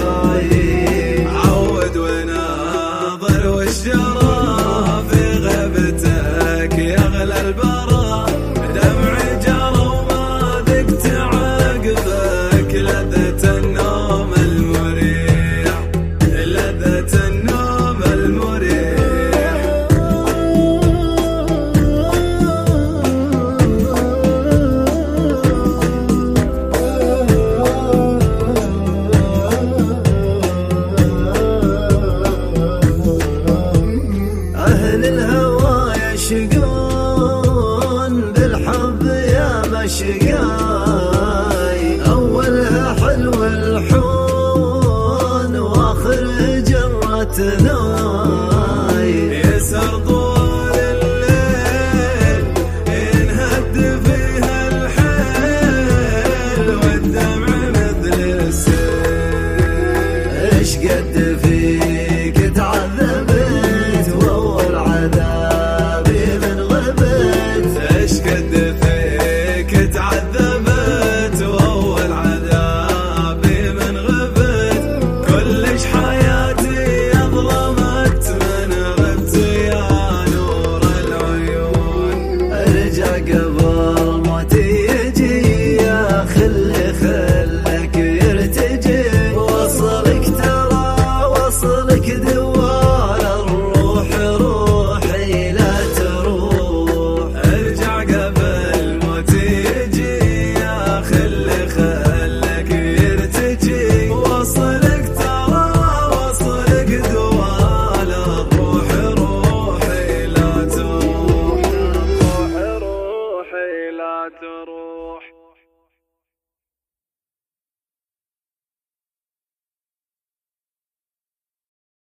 ضايع عود وناظر والشراب في غبتك يغلى البرا. دمعي جرى وما ذقت مشقون بالحب يا مشقاي. أولها حلو الحون واخر جرة نار